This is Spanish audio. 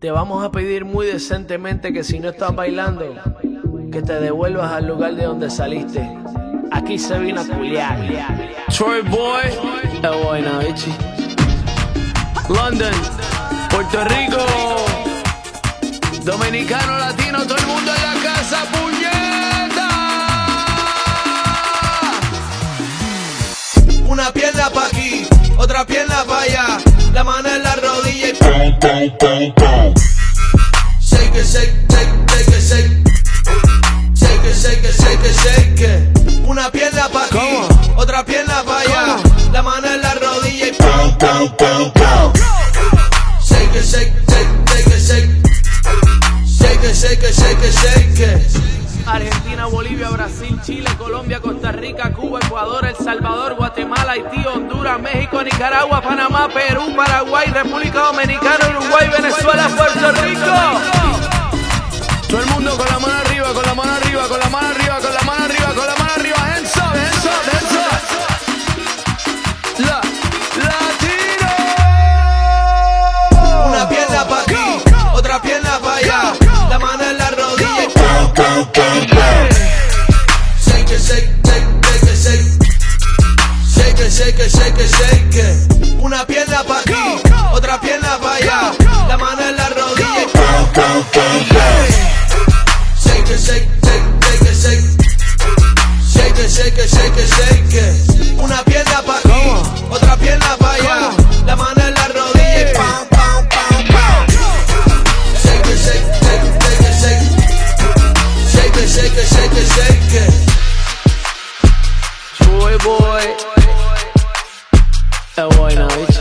Te vamos a pedir muy decentemente que si no estás bailando, que te devuelvas al lugar de donde saliste. Aquí se vino a culiar. Troy Boy, es buena, bichi. London, Puerto Rico, Dominicano, Latino, todo el mundo en la casa, puñeta. Una pierna pa' aquí, otra pierna pa' allá. La mano en la pum, pum, pum. Shake it, shake, shake, shake it, shake. Shake it, shake it, shake it, shake it. Una pierna pa' aquí, ¿Cómo? otra pierna pa' allá. ¿Cómo? La mano en la rodilla y pum, pum, pum, pum. Shake it, shake, shake, shake it, shake. Shake it, shake it, shake it, shake it. Argentina, Bolivia, Brasil, Chile, Colombia, Costa Rica, Cuba, Ecuador, El Salvador, Guatemala, Haití, Honduras, México, Nicaragua, Panamá, Perú, Paraguay, República Dominicana, Uruguay, Venezuela, Puerto Rico. shake it, shake it, shake it. Una pierna para aquí, otra pierna para allá. La mano en la rodilla. Shake it, shake, shake, shake it, shake. Shake it, shake it, shake it, shake it. Una pierna para aquí, otra pierna para allá. Esta buena, ¿eh?